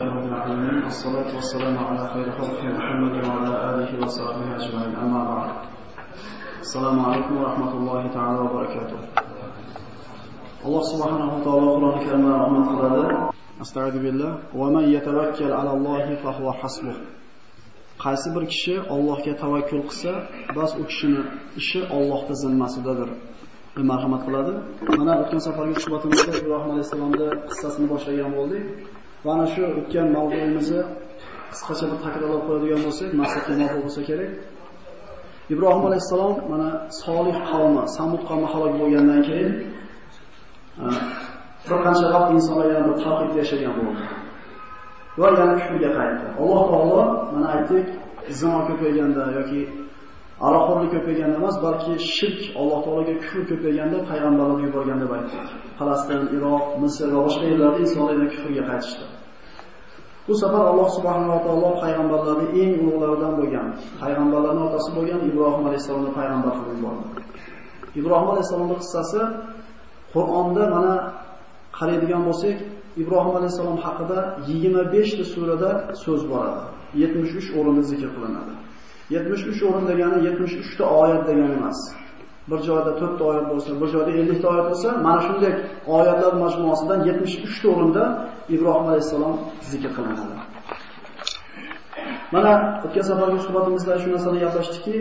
رب العالمين الصلاة والسلام على خير خلق محمد وعلى آله وصحبه أجمعين أما بعد السلام عليكم ورحمة الله تعالى وبركاته alloh subhanahu taolo qur'oni karimda rahmat qiladi astag'du billah va man yatawakkal ala allohi fa huwa hasbuh qaysi bir kishi Allohga tavakkul qilsa bas u kishini ishi Allohning zimmasidadir deb marhamat qiladi mana o'tgan safargi suhbatimizda ibrohim alayhissalomni qissasini boshlagan bo'ldik Va ana shu o'tgan mavzuimizni qisqacha bir takrorlab qo'yadigan bo'lsak maqsadga muvofiq bo'lsa kerak. Ibrohim alayhissalom mana solih qavmi samud qavmi halok bo'lgandan keyin e, bir qancha vaqt insonlar yana bir tavhid yashagan bo'ldi. Va yana kufrga qaytdi. Alloh taolo mana aytdik zino ko'payganda yoki aroqxo'rlik ko'payganda emas balki shirk alloh taologa kufr ko'payganda payg'ambarlarni yuborgan deb aytdik falastin iroq misr va boshqa yerlarda insonlar yana kufrga qaytishdi bu safar alloh subhanahu va taolo payg'ambarlarni eng ulug'laridan bo'lgan payg'ambarlarning otasi bo'lgan ibrohim alayhissalomni payg'ambar qilib yubordi ibrohim alayhisolamning qissasi Qur'onda mana qaraydigan bo'lsak, Ibrohim alayhisolam haqida 25 ta surada so'z boradi. 73 o'rinda zikr qilinadi. 73 o'rin degani 73 ta oyat degani emas. Bir joyda 4 ta oyat bo'lsa, bir joyda 50 ta oyat bo'lsa, mana shunday oyatlar majmuasidan 73 ta o'rinda Ibrohim alayhisalom zikr qilinadi. Mana o'tgan safargi suhbatimizda shu narsani gaplashdikki,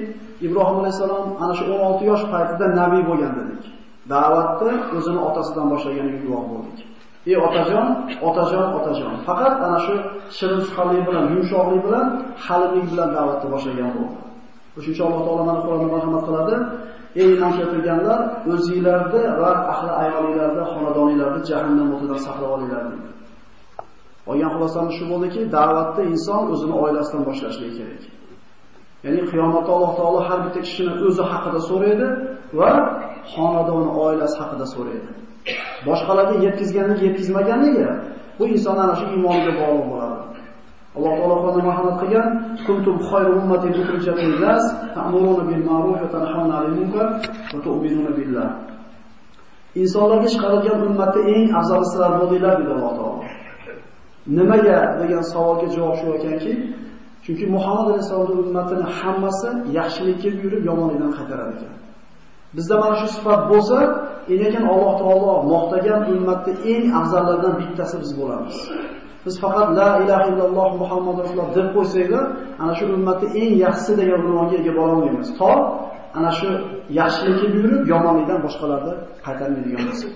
Ibrohim alayhisalom ana shu 16 yosh paytida nabiy bo'lgan dedik. da'vatni o'zini otasidan boshlaganiga guvoh bo'ldik. Ey otajon, otajon, otajon. Faqat ana shu shirin suhbatlik bilan, yumshoqlik bilan, halimlik bilan da'vatni boshlagan bo'ldi. O'shuncha Alloh taolo mana Qur'onda marhamat qiladi. Ey iymon keltirganlar, o'zingizlarni va ahli ayolinglarni, xonadoninglarni jahannam o'tidan saqlab olinglar dedi. Olgan xulosamiz shu bo'ldiki, da'vatni inson o'zini oilasidan boshlashligi kerak. Ya'ni qiyomatda Alloh taolo har bitta kishini o'zi haqida so'raydi va xonadoni, oilasi haqida so'raydi. Boshqalarga yetkazganligi, yetkazmaganligi bu inson ana shu iymoniga bog'liq bo'ladi. Alloh taolo Qur'onda marhamat qilgan: "Kuntum khayru ummati ukhrijat lin-nas, ta'muruna bil ma'ruf va tanhauna 'anil munkar va tu'minuna billah." Insonlarga chiqarilgan ummatda eng afzal sizlar bo'ldinglar dedi Alloh taolo. Nimaga degan savolga javob shu ekanki, Chunki Muhammad alayhisolamning ummatini hammasi yaxshilikka buyurib, yomonlikdan qaytarar ekan. Bizda mana shu sifat bo'lsa, lekin Alloh taolo maqtagan ummatda eng afzallardan bittasi biz bo'lamiz. Biz faqat la ilaha illalloh Muhammad rasululloh deb qo'ysanglar, ana shu ummatda eng yaxshisi degan unvonga ega bo'la olmaymiz. To ana shu yaxshilikka buyurib, yomonlikdan boshqalarni qaytarmaydigan bo'lsak.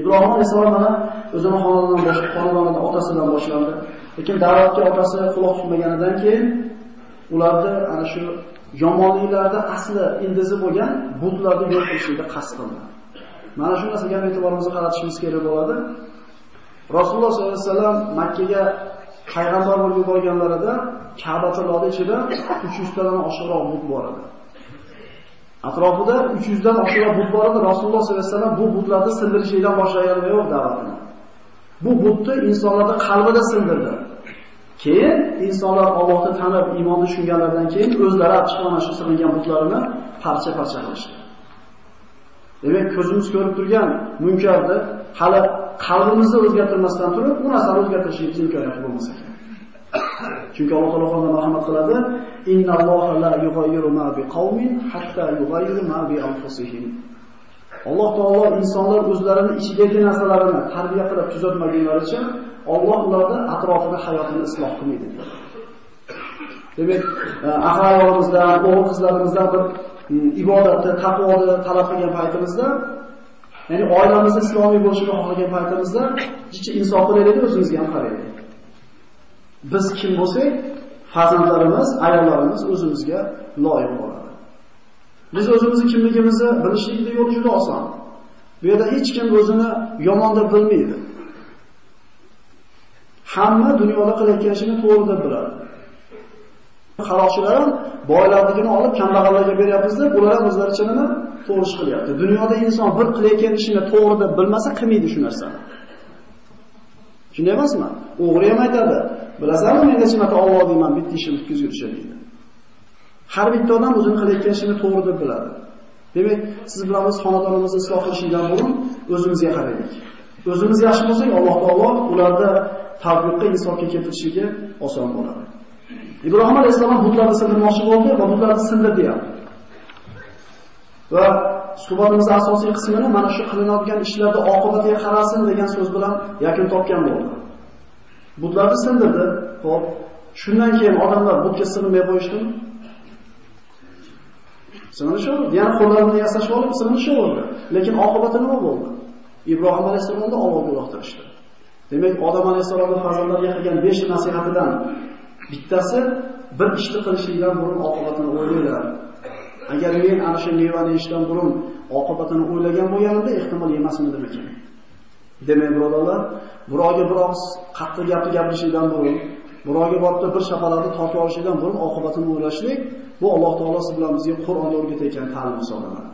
Ibrohim alayhisalom mana o'zini xonadonidan boshqa xonadonidan otasidan boshlandi. Lekin da'vatga otasi quloq tutmaganidan keyin ularni ana shu yomonliklarda asli indizi bo'lgan butlarni yo'q qilishga qasd qildi. Mana shu narsaga ham e'tiborimizni qaratishimiz kerak bo'ladi. Rasululloh sollallohu alayhi vasallam Makka ga payg'ambar bo'lib yuborganlarida Ka'batullohning ichida 300 tadan oshiqroq but bor edi. Atrofida 300 dan oshiqroq but bor edi. Rasululloh sollallohu alayhi vasallam bu butlarni sindirishdan boshlagan yo'q da'vatini. Bu butni insonlarning qalbida sindirdi. Keyin insonlar Allohni tanib, iymonni tushunganlardan keyin o'zlari chiqqan mana shu sig'ingan butlarini parcha-parcha qilishdi. Demak, ko'zimiz ko'rib turgan munkarni hali qalbimizni o'zgartirmasdan turib, bu narsani o'zgartirishimiz imkoniyati bo'lmasa kerak. Chunki Alloh taolo Qur'onda marhamat qiladi: "Innalloha la yughayyiru ma biqaumin hatta yughayyiru ma bi anfusihim." Alloh taolo insonlar o'zlarining ichidagi narsalarini tarbiya qilib tuzatmagunlaricha Alloh ularni atrofida hayotini isloq qilmaydi. Demak, e, aholimizdan, o'g'il qizlarimizdan bir mm, ibodatni, taqvoni talab qilgan paytimizda, ya'ni oilamiz islomiy bo'lishini xohlagan paytimizda, jichi insof qilaylik, o'zimizga ham qaraylik. Biz kim bo'lsak, farzandlarimiz, ayollarimiz o'zimizga loyiq bo'ladi. Biz o'zimizni kimligimizni bilishlikning yo'li juda oson. Bu yerda hech kim o'zini yomon deb bilmaydi. Hamma dunyoda qilayotgan ishini to'g'ri deb biladi. Qaroqchilar ham boylarnikini olib kambag'allarga beryapmiz deb, ular ham o'zlaricha nima to'g'ri ish qilyapti. Dunyoda inson bir qilayotgan ishini to'g'ri deb bilmasa, qilmaydi shu narsani. Shunday emasmi? O'g'ri ham aytadi. Bilasanmi, men necha marta Alloh deyman, bitta ishim bitkazib yurishadi deydi. Har bitta odam o'zini qilayotgan ishini to'g'ri deb biladi. Demak, siz bilan biz xonadonimizni isloh qilishdan burun o'zimizga qaraylik. O'zimiz yaxshi bo'lsak, Alloh taolo ularda tavbiqqa insofga keltirishiga oson bo'ladi. Ibrohim alayhissalom butlarni sindirmoqchi bo'ldi va butlarni sindirdi ham. Va suhbatimizning asosiy qismini mana shu qilinadigan ishlarda oqibatiga qarasin degan so'z bilan yakun topgan bo'ldi. Butlarni sindirdi. Xo'p, shundan keyin odamlar butga sig'inmay qo'yishdimi? Sig'inishaverdi. yana qo'llarini yasashib olib sig'inishaverdi. Lekin oqibati nima bo'ldi? Ibrohim alayhisolamni Allohga uloqtirishdi. Demak, Odam alayhisolamning farzandlariga qilgan 5 nasihatidan bittasi bir ishni qilishlikdan burun oqibatini o'ylaylar. Agar men ana shu mevani yeyishdan burun oqibatini o'ylagan bo'lganimda ehtimol yemasmidim Demak, birodarlar, birovga biroq qattiq gapni gapirishdan burun, birovga borib bir shapalakni tortib olishdan burun oqibatini o'ylashlik bu Alloh taolosi bilan bizga Qur'onda o'rgatgan ta'lim hisoblanadi.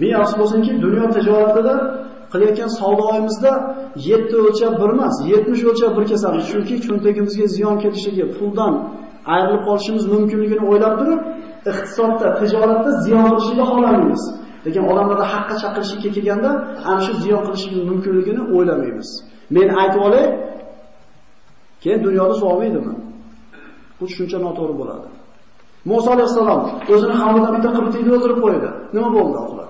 Men afsus bo'lsinki, dunyo tijoratida qilayotgan savdoyimizda 7 o'lchab bir emas, 70 o'lchab bir kesamiz. Chunki cho'ntagimizga ziyon ketishiga, puldan ayrilib qolishimiz mumkinligini o'ylab turib, iqtisodda, tijoratda ziyon qilishni xohlamaymiz. Lekin odamlarda haqqa chaqirishga kelganda ana shu ziyon qilishning mumkinligini o'ylamaymiz. Men aytib olay, keyin dunyoda sog'maydimi? Bu tushuncha noto'g'ri bo'ladi. Musa alayhisalom o'zini hamdan bitta qibtiyni o'ldirib qo'ydi. Nima bo'ldi oqibat?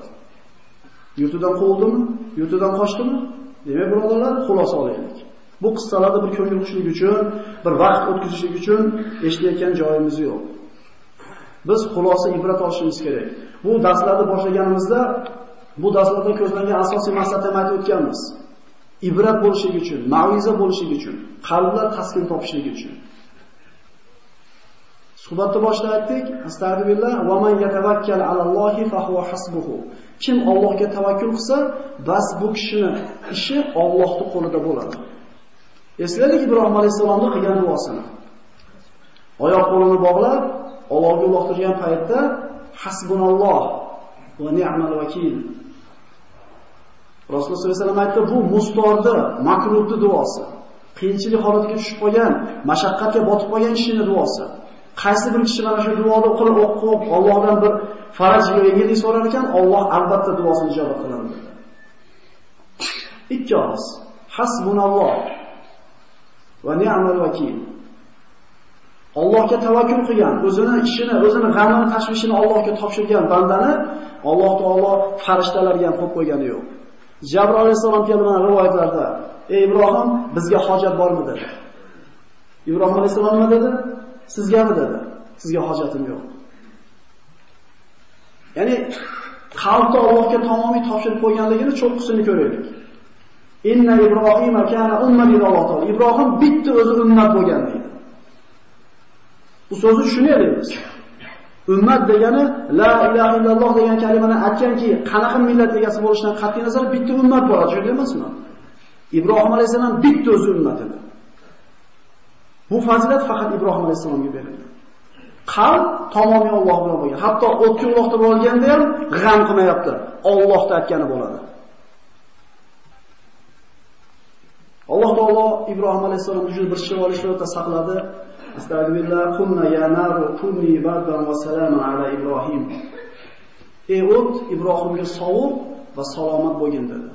Yurtidan quvildimi? Yurtidan qochdimi? Demak, birodarlar, xulosa olaylik. Bu qissalarda bir ko'ngil xushlik uchun, bir vaqt o'tkazishlik uchun eshitayotgan joyimiz yo'q. Biz xulosa ibrat olishimiz kerak. Bu darslarni boshlaganimizda bu darslarda ko'zlangan asosiy maqsadni ham aytib o'tganmiz. Ibrat bo'lishligi uchun, ma'viza bo'lishligi uchun, qalblar taskin topishligi uchun. Suhbatni boshida aytdik, astagfirullah va man yatawakkal alallohi fa huwa hasbuhu. Kim Allohga tavakkul qilsa, bas bu kishini ishi Allohning qo'lida bo'ladi. Eslaylik Ibrohim alayhisolamning qilgan duosini. Oyoq qo'lini bog'lab, Allohga uloqtirgan paytda hasbunalloh va ni'mal vakil. Rasululloh sollallohu alayhi vasallam aytdi, bu mustordi, makruhni duosi. Qiyinchilik holatiga tushib qolgan, mashaqqatga botib qolgan kishining duosi. Qaysi bir kishi mana shu duoni o'qib, o'qib, Allohdan bir faraj yo yengillik so'rar ekan, Alloh albatta duosini ijobat qiladi. Ikki og'iz. Hasbunalloh va ni'mal vakil. Allohga tavakkul qilgan, o'zini ishini, o'zini g'amini, tashvishini Allohga topshirgan bandani Alloh taolo farishtalarga ham qo'yib qo'ygani yo'q. Jabroil alayhisalom kelgan rivoyatlarda, "Ey Ibrohim, bizga hojat bormi?" dedi. Ibrohim alayhisalom nima dedi? Sizgami dedi. Sizga hojatim yo'q. Ya'ni qalbni Allohga tamomiy topshirib qo'yganligini cho'qqisini ko'raylik. Inna Ibrohima kana umman Alloh Ibrohim bitta o'zi ummat bo'lgan deydi. Bu so'zni tushunaylik biz. Ummat degani la ilaha illalloh degan kalimani aytganki, qanaqa millat egasi bo'lishidan qat'iy nazar bitta ummat bo'ladi, shunday emasmi? Ibrohim alayhisalom bitta o'zi ummat edi. Bu fazilat faqat Ibrohim alayhisalomga berildi. Qalb tamomiy Alloh bilan bo'lgan. Hatto o'tga bo'lganda ham g'am qilmayapti. Allohda aytgani bo'ladi. Alloh taolo Ibrohim alayhisalomni juda bir shivoli shivota saqladi. Astagfirullah qulna ya naru kunni bardan va salaman ala Ibrohim. Ey o't Ibrohimga sovuq va salomat bo'lgin dedi.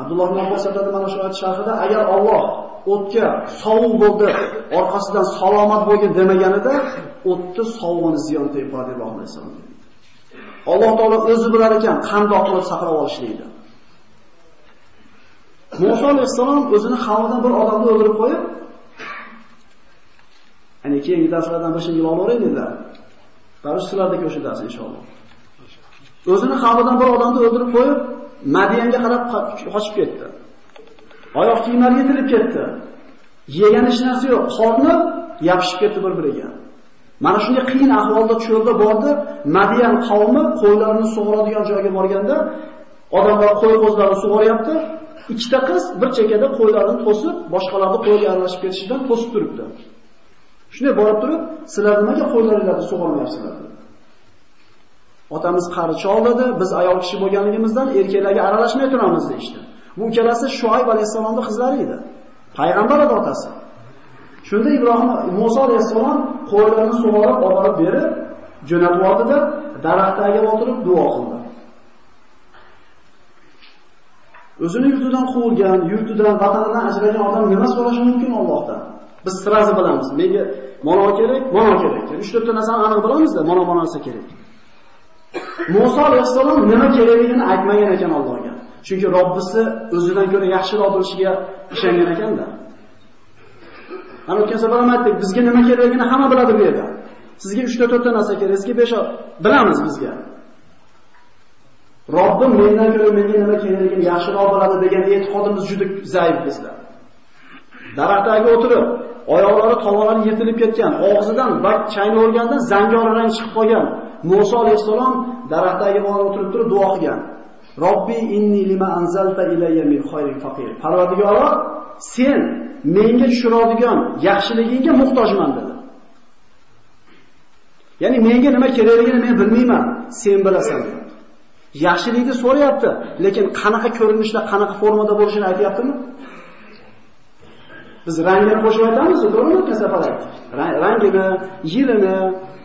Abdulloh ibn Abbos aytadi mana shu oyat sharhida agar Alloh o'tga sovuq bo'ldi, orqasidan salomat bo'lgin demaganida o'tni sovug'ini ziyon tepadi Ibrohim alayhisalom. Alloh taolo o'zi bilar ekan qandoq qilib saqlab olishlikni. Musa alayhissalom o'zini xalqidan bir odamni o'ldirib qo'yib, Ya'ni keyingi darslardan bir shunga olaveray dedilar. Baribir sizlardagi o'sha dars inshaalloh. O'zini xalqidan bir odamni o'ldirib qo'yib, Madiyanga qarab qochib ketdi. Oyoq kiyimlari yetilib ketdi. Yegan hech narsa yo'q, qorni yopishib ketdi bir-biriga. Mana shunday qiyin ahvolda cho'lda bordi, Madiyan qavmi qo'ylarini sug'oradigan joyga borganda, odamlar qo'y qo'zlarini sug'oryapti. Ikkita qiz bir chekada qo'ylarini to'sib, boshqalarni qo'yga aralashib ketishidan to'sib turibdi. Shunday borib turib, sizlar nimaga qo'ylaringizni sug'ormayapsizlar? Otamiz qarichi choldi, biz ayol kishi bo'lganligimizdan erkaklarga aralashmay turamiz deydi. Bu ikkalasi Shuayb alayhisolamning qizlari edi. Payg'ambar edi otasi. Shunda Ibrohim Musa alayhisolam qo'ylarini sug'orib olib berib, jo'natib yubordi-da, daraxtga o'tirib duo qildi. O'zini yurtidan quvilgan, yurtidan, vatanidan ajralgan odam nima so'rashi mumkin Allohdan? Biz sirasi bilamiz. Menga mana kerak, mana kerak. 3-4 ta narsani aniq bilamizda, mana mana narsa kerak. Musa alayhissalom nima kerakligini aytmagan ekan Allohga. Chunki Robbisi o'zidan ko'ra yaxshiroq bo'lishiga ishongan ekanda. Ana o'tgan safar ham aytdik, bizga nima kerakligini hamma biladi bu yerda. Sizga 3 ta 4 ta narsa kerak, sizga 5 bilamiz bizga. Robbim mendan ko'ra menga nima kerakligini yaxshiroq biladi degan e'tiqodimiz juda zaif bizda. Daraxtga o'tirib, oyoqlari tovonlari yetilib ketgan, og'zidan bak chayni o'rgandan zangori rang chiqib qolgan Musa alayhisalom daraxtdagi o'tirib turib duo qilgan. Robbi inni lima anzalta ilayya min khayrin faqir. Parvardigoro, sen menga tushiradigan yaxshiligingga muhtojman dedi. Ya'ni menga nima kerakligini men bilmayman, sen bilasan. Yaxshilikni so'rayapti, lekin qanaqa ko'rinishda, qanaqa formada bo'lishini aytayaptimi? Biz rangini qo'shib aytamiz, to'g'rimi? Kasafalar. Rangini, yilini,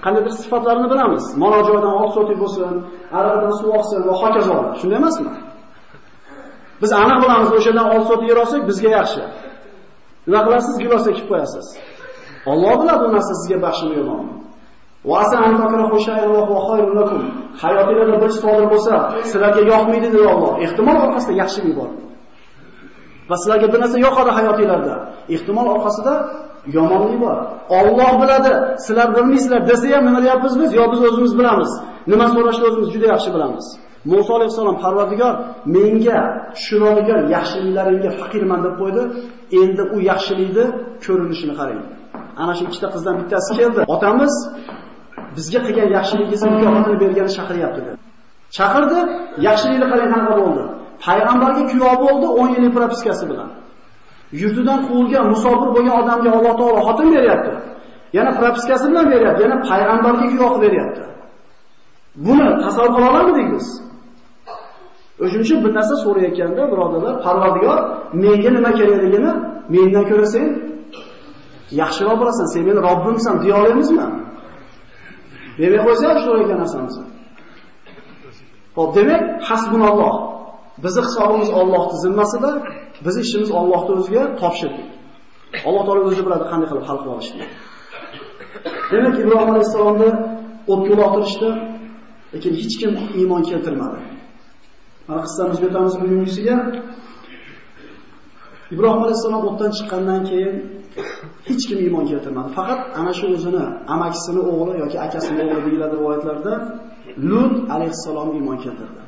qandaydir sifatlarini bilamiz. Mana oq so'ti bo'lsin, aradan suv oqsin va hokazo. Shunday emasmi? Biz aniq bilamiz, o'shadan oq so'ti yer olsak bizga yaxshi. Nima qilasiz? Gilos ekib qo'yasiz. Alloh biladi bu narsa sizga baxshimi yo'qmi. Va asan antakra xo'shayalloh va khayrun lakum. Hayotingizda bir sodir bo'lsa, sizlarga yoqmaydi dedi Alloh. Ehtimol orqasida yaxshilik bor. Va sizlarga bir narsa yoqadi hayotingizda. Ehtimol orqasida yomonlik bor. Alloh biladi, sizlar bilmaysizlar desa ham nima deyapmiz biz? Yo biz o'zimiz bilamiz. Nima so'rashni o'zimiz juda yaxshi bilamiz. Musa alayhisalom Parvardigor menga tushunadigan yaxshiliklaringga faqirman deb qo'ydi. Endi u yaxshilikni ko'rinishini qarang. Ana shu ikkita qizdan bittasi keldi. Otamiz bizga qilgan yaxshiligingizni mukofotini bergani chaqiryapti dedi. Chaqirdi, yaxshilikni qarang qanaqa bo'ldi. Payg'ambarga kuyov bo'ldi 10 yillik propiskasi bilan. Yurtidan quvilgan musofir bo'lgan odamga Alloh taolo xotin beryapti. Yana propiskasi bilan beryapti, yana payg'ambarga kuyov beryapti. Buni tasavvur qila olamidik biz? O'shuning uchun bir narsa so'rayotganda, birodarlar, Parvardigor menga nima kerakligini mendan ko'ra sen yaxshiroq bilasan, sen meni Robbimsan deya olamizmi? Demay qo'ysa ham so'ragan narsamiz. Xo'p, demak, hasbunalloh. Bizning hisobimiz Allohning zimmasida, biz ishimiz Allohning o'ziga topshirdik. Alloh taolo o'zi biladi qanday qilib hal qila. Demak, Ibrohim alayhissalomni o'tga uloqtirishdi, lekin hech kim iymon keltirmadi. Mana qissamizga o'tamiz bugungisiga. Ibrohim alayhissalom o'tdan chiqqandan keyin hech kim iymon keltirmadi. Faqat ana shu o'zini amakisini o'g'li yoki akasini o'g'li deyiladi rivoyatlarda Lut alayhisalom iymon keltirdi.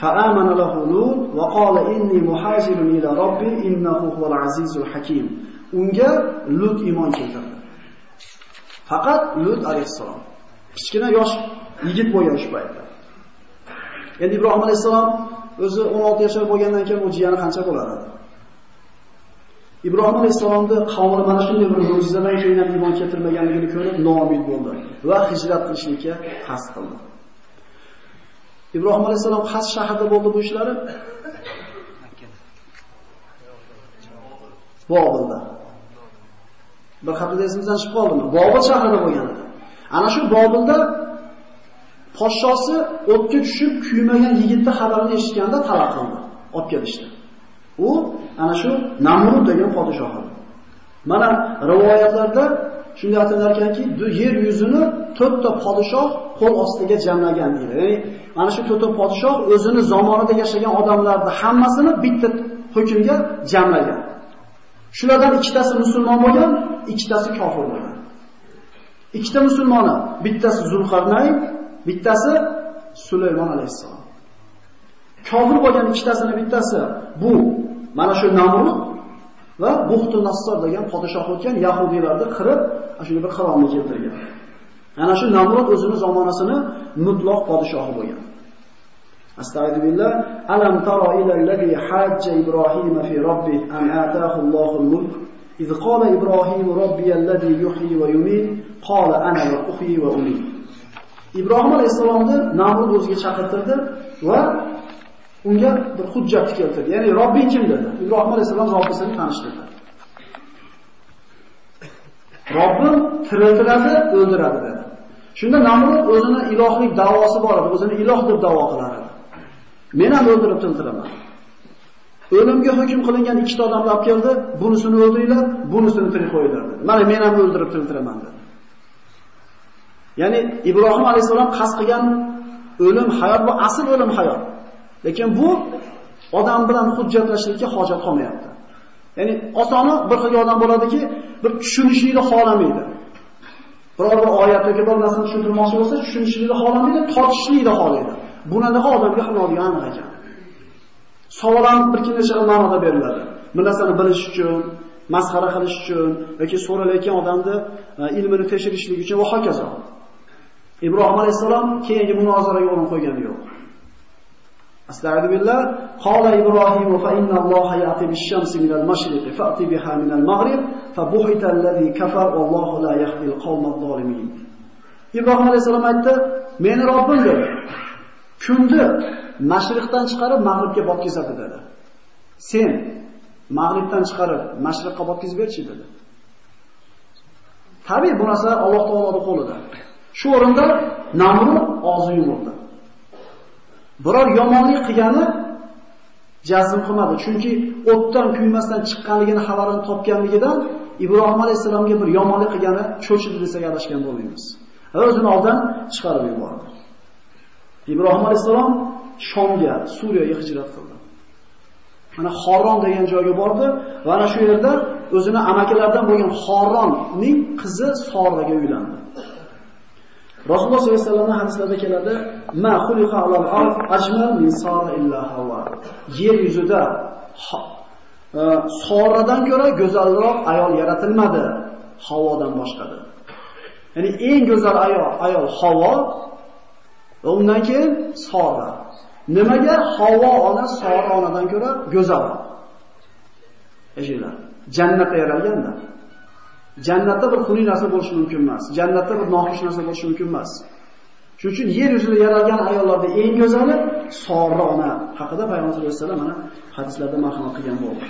فآمن له لوط وقال إني مهاجر إلى ربي إنه هو العزيز الحكيم unga Lut iymon keltirdi. Faqat Lut alayhisalom kichkina yosh yigit bo'lgan shu paytda. Endi Ibrohim alayhisalom o'zi 16 yoshar bo'lgandan keyin u jiyani qancha bo'lar edi? Ibrohim alayhisalomni qavmi mana shunday bir mo'jizadan keyin ham iymon keltirmaganligini ko'rib noumid bo'ldi va hijrat qilishlikka qasd qildi. Ibrohim alayhisalom qaysi shaharda bo'ldi bu ishlari? Bobilda. Bir haftada esimizdan chiqib qoldimi? Bobil shahrida bo'lgan edi. Ana shu Bobilda podshosi o'tga tushib kuymagan yigitni xabarini eshitganda talab qildi. Olib kelishdi. U ana shu Namrud degan podshoh edi. Mana rivoyatlarda shunday aytilar ekanki, yer yuzini to'rtta podshoh qo'l ostiga jamlagan deydi. Ya'ni mana shu to'rtta podshoh o'zini zamonida yashagan odamlarni hammasini bitta hukmga jamlagan. Shulardan ikkitasi musulmon bo'lgan, ikkitasi kofir bo'lgan. Ikkita musulmoni, bittasi Zulqarnayn, bittasi Sulaymon alayhissalom. Kofir bo'lgan ikkitasini bittasi bu mana shu Namrud va Buxtu Nassor degan podshoh o'tgan yahudiylarni qirib, shunday bir qirolni keltirgan. Ana shu Namrud o'zini zamonasini mutloq podshohi bo'lgan. Astagfiru billah. Alam tara ila allazi hajja Ibrohim fi robbih an ataahu Allohul mulk. إذ قال إبراهيم ربي الذي يحيي ويميت قال أنا أحيي وأميت Ibrohim alayhisalomni Namrud o'ziga chaqirtirdi va unga bir hujjat keltirdi. Ya'ni Robbing kim dedi. Ibrohim alayhisalom Robbisini tanishtirdi. Robbim tiriltiradi, o'ldiradi dedi. Shunda Namrud o'zini ilohlik da'vosi bor edi, o'zini iloh deb da'vo qilar edi. Men ham o'ldirib tiltiraman. O'limga hukm qilingan ikkita odamni olib keldi, bunisini o'ldiringlar, bunisini tirik qo'yinglar dedi. Mana men ham o'ldirib tiltiraman dedi. Ya'ni Ibrohim alayhisalom qasd qilgan o'lim hayot bu asl o'lim hayot. Lekin bu odam bilan hujjatlashlikka hojat qolmayapti. Ya'ni osoni bir xil odam bo'ladiki, bir tushunishlikni xohlamaydi. Biror bir oyat yoki bir narsani tushuntirmoqchi bo'lsa, tushunishlikni xohlamaydi, tortishlikni xohlaydi. Bunaqa odamga xilodigan aniq ekan. Savol ham bir necha ma'noda beriladi. Bir narsani bilish uchun, masxara qilish uchun yoki so'ralayotgan odamni e, ilmini tekshirishlik uchun va hokazo. Ibrohim alayhisalom keyingi munozaraga o'rin qo'ygani yo'q. Astagfiru billah. Qala Ibrohim fa inna Alloha ya'ti bish-shamsi minal mashriqi fa'ti biha minal maghrib fa buhita allazi kafar wallohu la yahdi al-qawma zolimin. Ibrohim alayhisalom aytdi, "Meni Robbim dedi. Kunni mashriqdan chiqarib mag'ribga botkizadi" dedi. Sen mag'ribdan chiqarib mashriqqa botkizib berchi dedi. Tabiiy bu narsa Alloh taoloning qo'lida. Shu o'rinda Namrud og'zi yumurdi. Biror yomonlik qilgani jazm qilmadi, chunki o'tdan kuymasdan chiqqanligini xabarini topganligidan Ibrohim alayhisalomga bir yomonlik qilgani cho'chib desak adashgan bo'lmaymiz. Va o'zini oldan chiqarib yubordi. Ibrohim alayhisalom Shomga, Suriyaga hijrat qildi. Mana Xoron degan joyga bordi va ana shu yerda o'zini amakilaridan bo'lgan Xoronning qizi Soraga uylandi. Rasululloh sollallohu alayhi vasallamning hadislarida keladi, "Ma xuliqa alal ard ajmal min sara illa hawa." Yer yuzida e, Soradan ko'ra go'zalroq ayol yaratilmadi, Havodan boshqadir. Ya'ni eng go'zal ayol ayol Havo va undan keyin Sora. Nimaga Havo ona Sora onadan ko'ra go'zalroq? Eshitlar. Jannatda yaralganda. Jannatda bir xunuk narsa bo'lishi mumkin emas. Jannatda bir noxush narsa bo'lishi mumkin emas. Shuning uchun yer yuzida yaralgan ayollarda eng go'zali Sora ona haqida Payg'ambar sollallohu alayhi vasallam mana hadislarda marhamat qilgan bo'ldi.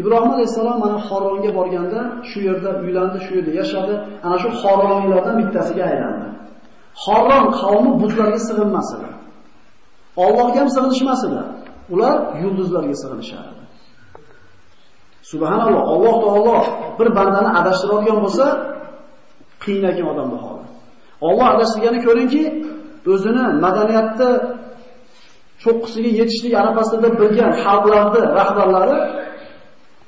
Ibrohim alayhisalom mana Xoronga borganda shu yerda uylandi, shu yerda yashadi. Ana shu Xoroniylardan bittasiga aylandi. Xoron qavmi butlarga sig'inmas edi. Allohga ham sig'inishmas edi. Ular yulduzlarga sig'inishardi. Subhanalloh, Alloh taolo bir bandani adashtirayotgan bo'lsa, qiynagan odam holi. Alloh adashtirgani ko'ringki, o'zini madaniyatda cho'qqisiga yetishlik arafasida bilgan xalqlarni rahbarlari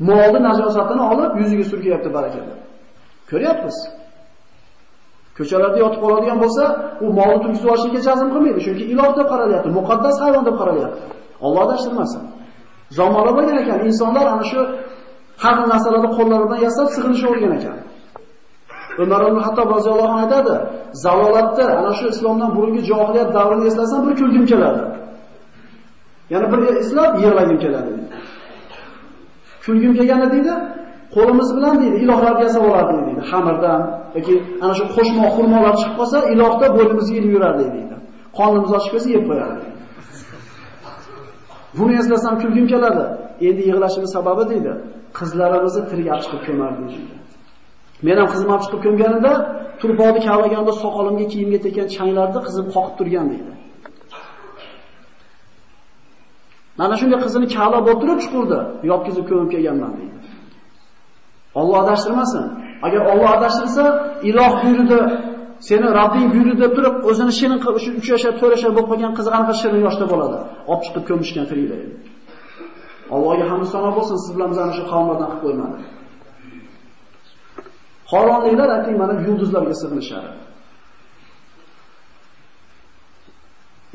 molni najosatini olib yuziga surkayapti barakalla. Ko'ryapmiz. Ko'chalarda yotib qoladigan bo'lsa, u molni turkizib olishga jazm qilmaydi, chunki iloh deb qaralyapti, muqaddas hayvon deb qaralyapti. Alloh adashtirmasin. Zamonlar bo'lgan ekan, insonlar ana shu har xil narsalarni qo'llari bilan yasab sig'inishni o'rgan ekan. Umar ibn Hattob roziyallohu anhu aytadi, zalolatda ana shu islomdan burungi johiliyat davrini eslasam bir kulgim keladi. Yana bir eslab yig'lagim keladi. Kulgim kelganda deydi, qo'limiz bilan deydi, ilohlarni yasab olardik deydi, xamirdan yoki ana shu qo'shmoq xurmolar chiqib qolsa, ilohda bo'ynimizga ilib yurardik deydi. Qonimiz ochib kelsa yeb qo'yardik. Buni eslasam kulgim keladi. Endi yig'lashimiz sababi deydi, qizlarimizni tirik olib chiqib ko'mardik deydi. Men ham qizim olib chiqib ko'mganimda turpoqni kavlaganda soqolimga kiyimga tekkan changlarni qizim qoqib turgan deydi. Mana shunday qizini kavlab o'tirib chuqurdi, yopkizib ko'mib kelganman deydi. Alloh adashtirmasin. Agar Alloh adashtirsa, iloh buyurdi, seni Rabbing buyurdi deb turib, o'zini shirin qilib, 3 yoshar, 4 yoshar bo'lib qolgan qiz qanaqa shirin yoshda bo'ladi? Olib chiqib ko'mishgan tiriklar. Allohga hamd sano bo'lsin, siz bilan bizani shu qavmlardan qilib qo'ymadi. Xoronliklar ayting mana yulduzlarga sig'inishadi.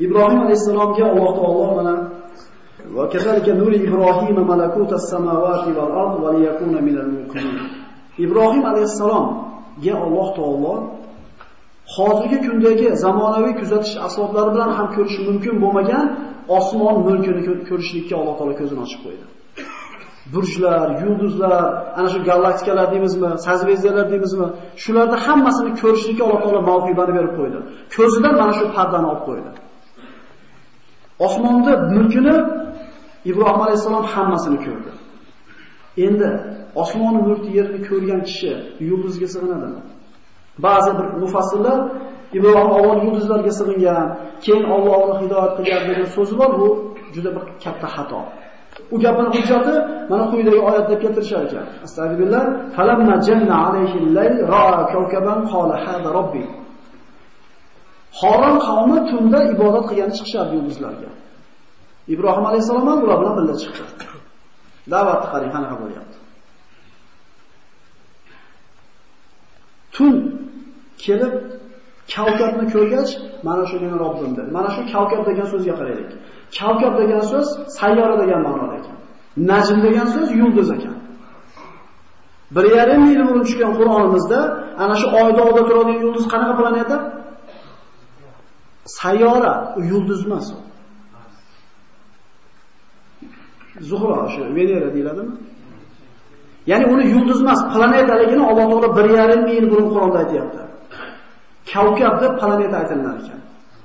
Ibrohim alayhisalomga Alloh taolo mana va kazalika nuri Ibrohim malakutas samawati val ard va liyakuna minal muqinin. Ibrohim alayhisalomga Alloh taolo hozirgi kundagi zamonaviy kuzatish asboblari bilan ham ko'rish mumkin bo'lmagan osmon mulkini ko'rishlikka Alloh taolo ko'zini ochib qo'ydi. Burjlar, yulduzlar, ana shu galaktikalar deymizmi, sazvezdalar deymizmi, shularda hammasini ko'rishlikka Alloh taolo mavhibani berib qo'ydi. Ko'zidan mana shu pardani olib qo'ydi. Osmonda mulkini Ibrohim alayhisalom hammasini ko'rdi. Endi osmonni mulki yerni ko'rgan kishi yulduzga sig'inadimi? Ba'zi bir mufassirlar Ibrohim avval yulduzlarga sig'ingan, keyin Allohni hidoyat qilgan degan so'zi bor, bu juda bir katta xato. U gapning hujjati mana quyidagi oyatda keltirishar ekan. Astagfirullah, falamma janna alayhi al-layl ra'a kawkaban qala hada robbi. Xoron qavmi tunda ibodat qilgani chiqishardi yulduzlarga. Ibrohim alayhisalom ham ular bilan birga chiqdi. Da'vat qarang qanaqa bo'lyapti. Tun kelib kavkabni ko'rgach, mana shu meni Robbim dedi. Mana shu kavkab degan so'zga qaraylik. Kavkab degan so'z sayyora degan ma'noda ekan. Najm degan so'z yulduz ekan. 1.5 yil burun tushgan Qur'onimizda ana shu oyda oyda turadigan yulduz qanaqa planeta? Sayyora, u yulduz emas u. Zuhra, o'sha Venera deyiladimi? Ya'ni uni yulduz emas, planetaligini Alloh taolo 1.5 yil burun Qur'onda aytayapti. Kavkab deb planeta aytilar ekan.